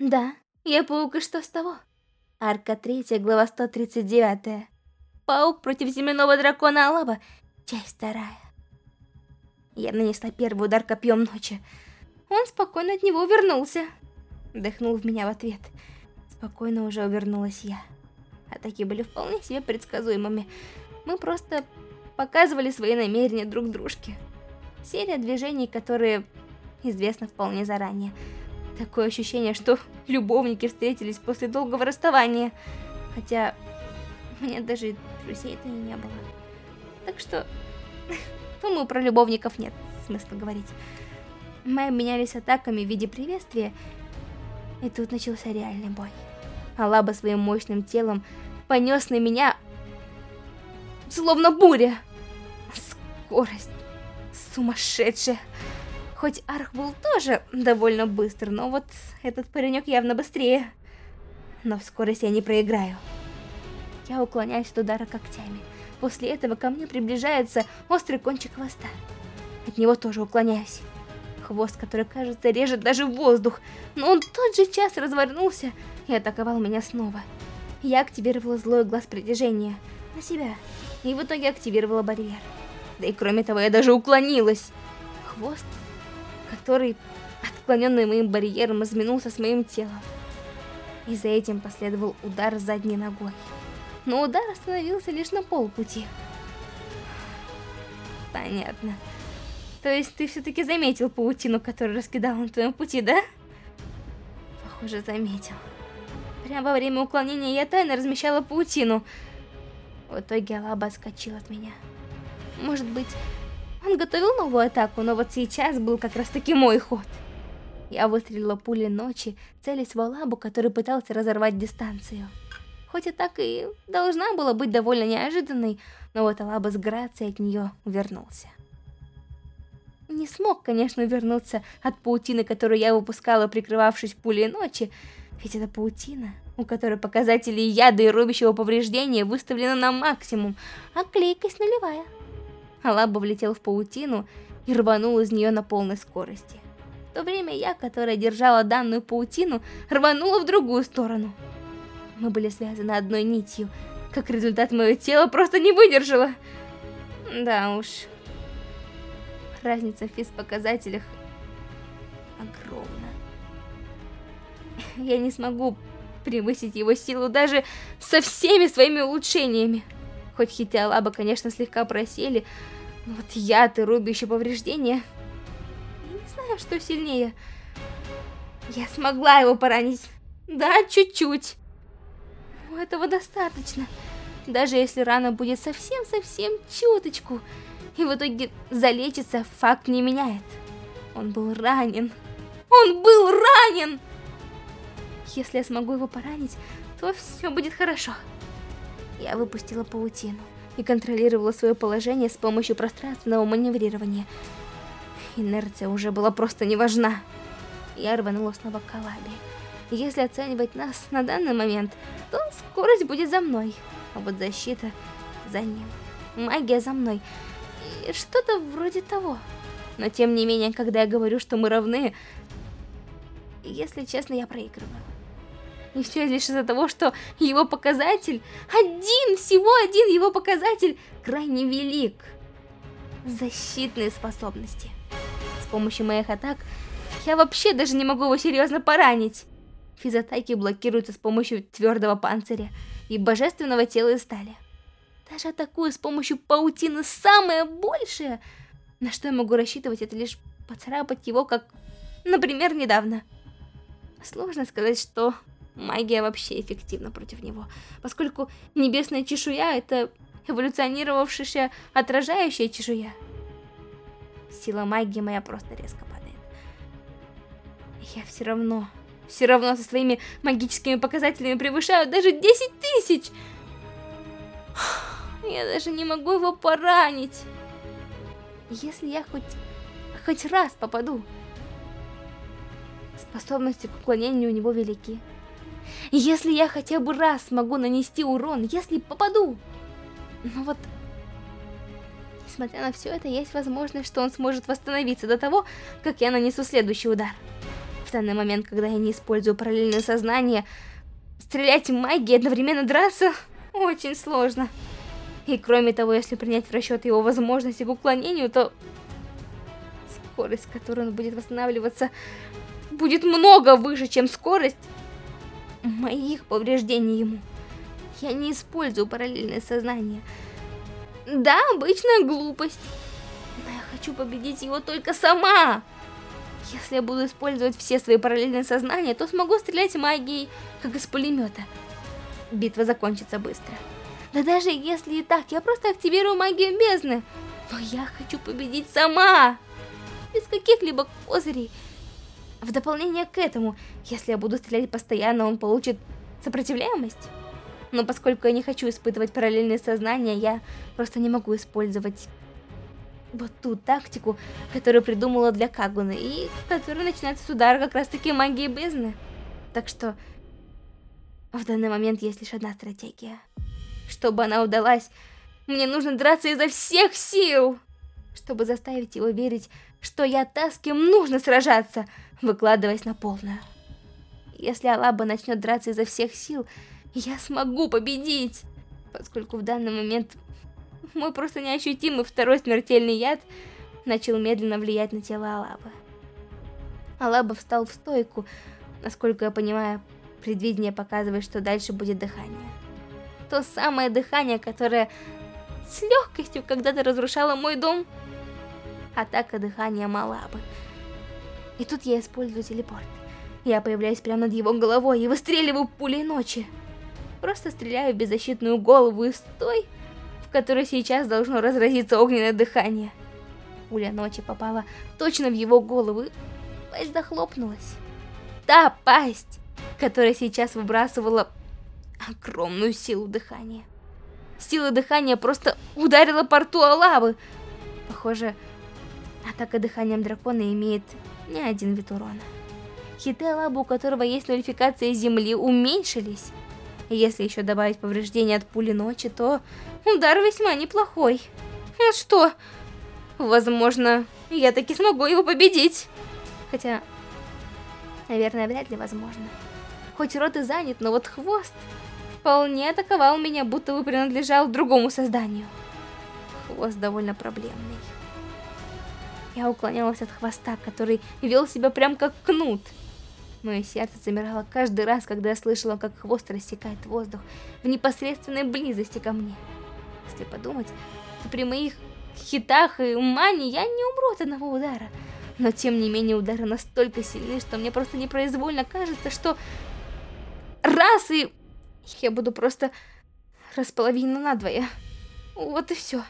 Да, я паук, и что с того? Арка 3, глава 139. Паук против земляного дракона Алаба, часть вторая. Я нанесла первый удар копьем ночи. Он спокойно от него увернулся. Вдохнул в меня в ответ. Спокойно уже увернулась я. Атаки были вполне себе предсказуемыми. Мы просто показывали свои намерения друг дружке. Серия движений, которые известна вполне заранее. Такое ощущение, что любовники встретились после долгого расставания. Хотя, у меня даже друзей-то и не было. Так что, думаю, про любовников нет смысла говорить. Мы обменялись атаками в виде приветствия, и тут начался реальный бой. Алаба своим мощным телом понес на меня, словно буря. Скорость сумасшедшая. Хоть Арх был тоже довольно быстр, но вот этот паренек явно быстрее. Но в скорости я не проиграю. Я уклоняюсь от удара когтями. После этого ко мне приближается острый кончик хвоста. От него тоже уклоняюсь. Хвост, который, кажется, режет даже воздух, но он тот же час развернулся и атаковал меня снова. Я активировала злой глаз притяжения на себя, и в итоге активировала барьер. Да и кроме того, я даже уклонилась. Хвост который, отклоненный моим барьером, изменился с моим телом. И за этим последовал удар задней ногой. Но удар остановился лишь на полпути. Понятно. То есть ты все-таки заметил паутину, которую раскидал на твоем пути, да? Похоже, заметил. Прямо во время уклонения я тайно размещала паутину. В итоге Алаба отскочил от меня. Может быть, он готовил новую атаку, но вот сейчас был как раз таки мой ход. Я выстрелила пулей ночи, целясь в Алабу, который пытался разорвать дистанцию. Хоть и так и должна была быть довольно неожиданной, но вот Алаба с грацией от нее увернулся. Не смог, конечно, вернуться от паутины, которую я выпускала, прикрывавшись пулей ночи, ведь это паутина, у которой показатели яда и рубящего повреждения выставлены на максимум, а клейкость нулевая. Алаба влетел в паутину и рванул из нее на полной скорости. В то время я, которая держала данную паутину, рванула в другую сторону. Мы были связаны одной нитью. Как результат, мое тело просто не выдержало. Да уж. Разница в физ-показателях огромна. Я не смогу превысить его силу даже со всеми своими улучшениями. Хоть хити Алаба, конечно, слегка просели, но вот яд и рубящие повреждения... Я не знаю, что сильнее. Я смогла его поранить. Да, чуть-чуть. Этого достаточно. Даже если рана будет совсем-совсем чуточку, и в итоге залечится, факт не меняет. Он был ранен. Он был ранен! Если я смогу его поранить, то все будет хорошо. Я выпустила паутину и контролировала свое положение с помощью пространственного маневрирования. Инерция уже была просто не важна. Я рванула снова к Калабе. Если оценивать нас на данный момент, то скорость будет за мной, а вот защита за ним. Магия за мной. И что-то вроде того. Но тем не менее, когда я говорю, что мы равны, если честно, я проигрываю. И все лишь из-за того, что его показатель, один, всего один его показатель, крайне велик. Защитные способности. С помощью моих атак я вообще даже не могу его серьезно поранить. Физатаки блокируются с помощью твердого панциря и божественного тела из стали. Даже атакую с помощью паутины самое большее, на что я могу рассчитывать, это лишь поцарапать его, как, например, недавно. Сложно сказать, что магия вообще эффективна против него, поскольку небесная чешуя — это эволюционировавшаяся отражающая чешуя. Сила магии моя просто резко падает. Я все равно, все равно со своими магическими показателями превышаю даже 10 тысяч! Я даже не могу его поранить. Если я хоть, хоть раз попаду, способности к уклонению у него велики. Если я хотя бы раз смогу нанести урон, если попаду. Но вот, несмотря на все это, есть возможность, что он сможет восстановиться до того, как я нанесу следующий удар. В данный момент, когда я не использую параллельное сознание, стрелять магией и одновременно драться очень сложно. И кроме того, если принять в расчет его возможности к уклонению, то скорость, с которой он будет восстанавливаться, будет много выше, чем скорость моих повреждений ему. Я не использую параллельное сознание. Да, обычная глупость. Но я хочу победить его только сама. Если я буду использовать все свои параллельные сознания, то смогу стрелять магией, как из пулемета. Битва закончится быстро. Да даже если и так, я просто активирую магию бездны. Но я хочу победить сама. Без каких-либо козырей. В дополнение к этому, если я буду стрелять постоянно, он получит сопротивляемость. Но поскольку я не хочу испытывать параллельные сознания, я просто не могу использовать вот ту тактику, которую придумала для Кагуны, и которая начинается с удара как раз таки магии бездны. Так что в данный момент есть лишь одна стратегия. Чтобы она удалась, мне нужно драться изо всех сил, чтобы заставить его верить, что я та, нужно сражаться, выкладываясь на полную. Если Алаба начнет драться изо всех сил, я смогу победить, поскольку в данный момент мой просто неощутимый второй смертельный яд начал медленно влиять на тело Алабы. Алаба встал в стойку, насколько я понимаю, предвидение показывает, что дальше будет дыхание. То самое дыхание, которое с легкостью когда-то разрушало мой дом. Атака дыхания Малабы. И тут я использую телепорт. Я появляюсь прямо над его головой и выстреливаю пулей ночи. Просто стреляю в беззащитную голову из той, в которой сейчас должно разразиться огненное дыхание. Пуля ночи попала точно в его голову, и пасть захлопнулась. Та пасть, которая сейчас выбрасывала огромную силу дыхания. Сила дыхания просто ударила порту Алавы. Похоже, атака дыханием дракона имеет не один вид урона. Хиты Алабы, у которого есть нолификация земли, уменьшились. Если еще добавить повреждения от пули ночи, то удар весьма неплохой. Ну что, возможно, я таки смогу его победить. Хотя, наверное, вряд ли возможно. Хоть рот и занят, но вот хвост вполне атаковал меня, будто бы принадлежал другому созданию. Хвост довольно проблемный. Я уклонялась от хвоста, который вел себя прям как кнут. Мое сердце замирало каждый раз, когда я слышала, как хвост рассекает воздух в непосредственной близости ко мне. Если подумать, то при моих хитах и мане я не умру от одного удара. Но тем не менее удары настолько сильны, что мне просто непроизвольно кажется, что раз и я буду просто располовинена надвое. Вот и все.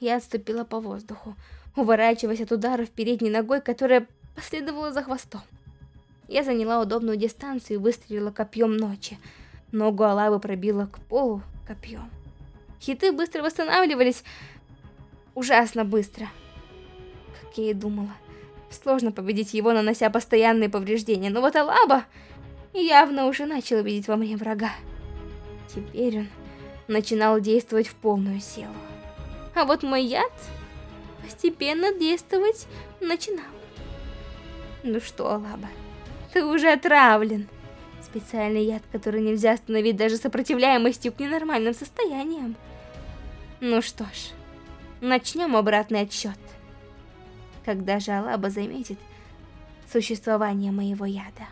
Я отступила по воздуху, уворачиваясь от ударов передней ногой, которая последовала за хвостом. Я заняла удобную дистанцию и выстрелила копьем ночи. Ногу Алавы пробила к полу копьем. Хиты быстро восстанавливались. Ужасно быстро. Как я и думала. Сложно победить его, нанося постоянные повреждения. Но вот Алаба явно уже начал видеть во мне врага. Теперь он начинал действовать в полную силу. А вот мой яд постепенно действовать начинал. Ну что, Алаба, ты уже отравлен. Специальный яд, который нельзя остановить даже сопротивляемостью к ненормальным состояниям. Ну что ж, начнем обратный отсчет. Когда же Алаба заметит существование моего яда.